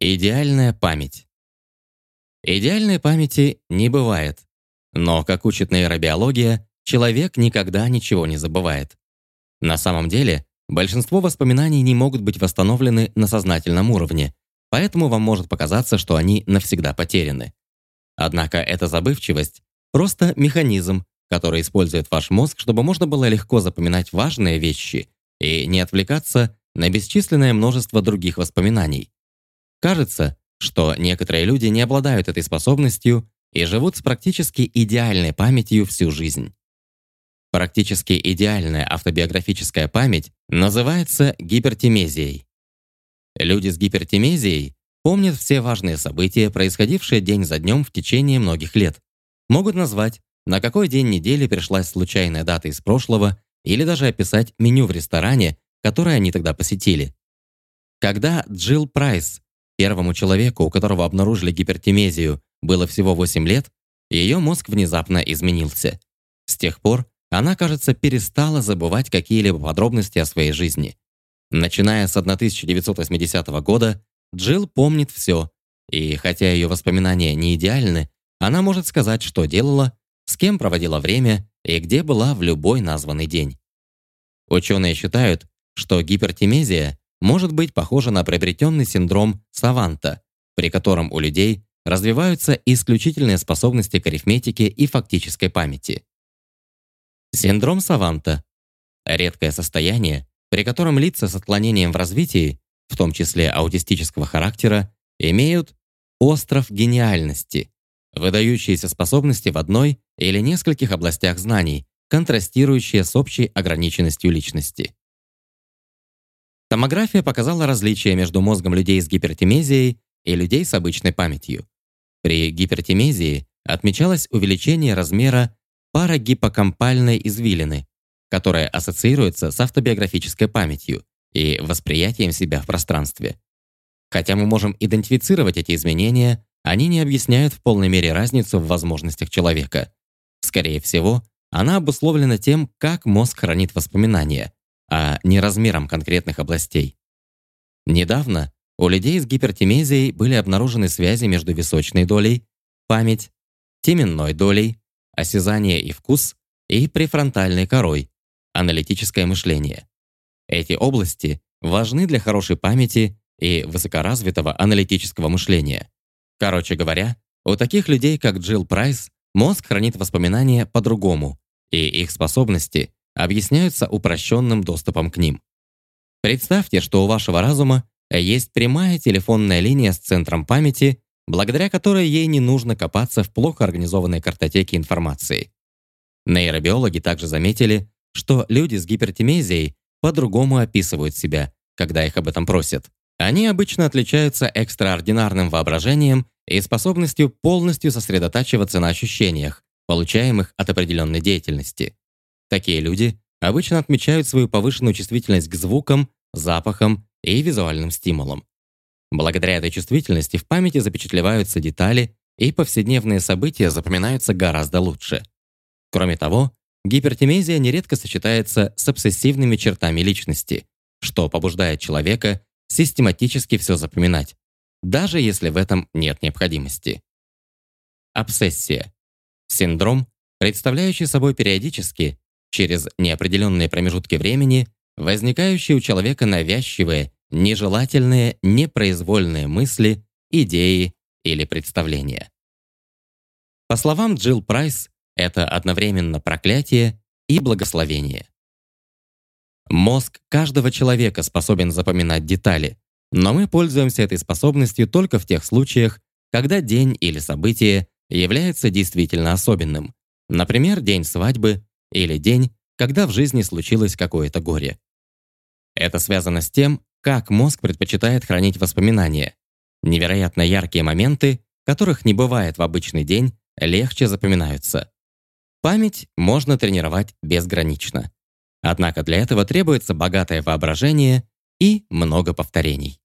Идеальная память. Идеальной памяти не бывает. Но, как учит нейробиология, человек никогда ничего не забывает. На самом деле, большинство воспоминаний не могут быть восстановлены на сознательном уровне, поэтому вам может показаться, что они навсегда потеряны. Однако эта забывчивость — просто механизм, который использует ваш мозг, чтобы можно было легко запоминать важные вещи и не отвлекаться на бесчисленное множество других воспоминаний. Кажется, что некоторые люди не обладают этой способностью и живут с практически идеальной памятью всю жизнь. Практически идеальная автобиографическая память называется гипертимезией. Люди с гипертимезией помнят все важные события, происходившие день за днем в течение многих лет. Могут назвать, на какой день недели пришлась случайная дата из прошлого или даже описать меню в ресторане, которое они тогда посетили. Когда Джилл Прайс, первому человеку, у которого обнаружили гипертимезию, было всего 8 лет, ее мозг внезапно изменился. С тех пор она, кажется, перестала забывать какие-либо подробности о своей жизни. Начиная с 1980 года, Джилл помнит все, и хотя ее воспоминания не идеальны, она может сказать, что делала, с кем проводила время и где была в любой названный день. Ученые считают, что гипертимезия может быть похожа на приобретенный синдром Саванта, при котором у людей развиваются исключительные способности к арифметике и фактической памяти. Синдром Саванта – редкое состояние, при котором лица с отклонением в развитии, в том числе аутистического характера, имеют остров гениальности, выдающиеся способности в одной или нескольких областях знаний, контрастирующие с общей ограниченностью личности. Томография показала различия между мозгом людей с гипертимезией и людей с обычной памятью. При гипертимезии отмечалось увеличение размера парагиппокампальной извилины, которая ассоциируется с автобиографической памятью и восприятием себя в пространстве. Хотя мы можем идентифицировать эти изменения, они не объясняют в полной мере разницу в возможностях человека. Скорее всего, она обусловлена тем, как мозг хранит воспоминания, а не размером конкретных областей. Недавно у людей с гипертимезией были обнаружены связи между височной долей, память, теменной долей, осязание и вкус и префронтальной корой, аналитическое мышление. Эти области важны для хорошей памяти и высокоразвитого аналитического мышления. Короче говоря, у таких людей, как Джилл Прайс, мозг хранит воспоминания по-другому, и их способности объясняются упрощенным доступом к ним. Представьте, что у вашего разума есть прямая телефонная линия с центром памяти, благодаря которой ей не нужно копаться в плохо организованной картотеке информации. Нейробиологи также заметили, что люди с гипертимезией по-другому описывают себя, когда их об этом просят. Они обычно отличаются экстраординарным воображением и способностью полностью сосредотачиваться на ощущениях, получаемых от определенной деятельности. Такие люди обычно отмечают свою повышенную чувствительность к звукам, запахам и визуальным стимулам. Благодаря этой чувствительности в памяти запечатлеваются детали, и повседневные события запоминаются гораздо лучше. Кроме того, гипертимезия нередко сочетается с обсессивными чертами личности, что побуждает человека систематически все запоминать, даже если в этом нет необходимости. Обсессия. Синдром, представляющий собой периодически, через неопределенные промежутки времени, возникающие у человека навязчивые, нежелательные, непроизвольные мысли, идеи или представления. По словам Джилл Прайс, это одновременно проклятие и благословение. Мозг каждого человека способен запоминать детали, но мы пользуемся этой способностью только в тех случаях, когда день или событие является действительно особенным, например, день свадьбы или день, когда в жизни случилось какое-то горе. Это связано с тем, как мозг предпочитает хранить воспоминания. Невероятно яркие моменты, которых не бывает в обычный день, легче запоминаются. Память можно тренировать безгранично. Однако для этого требуется богатое воображение и много повторений.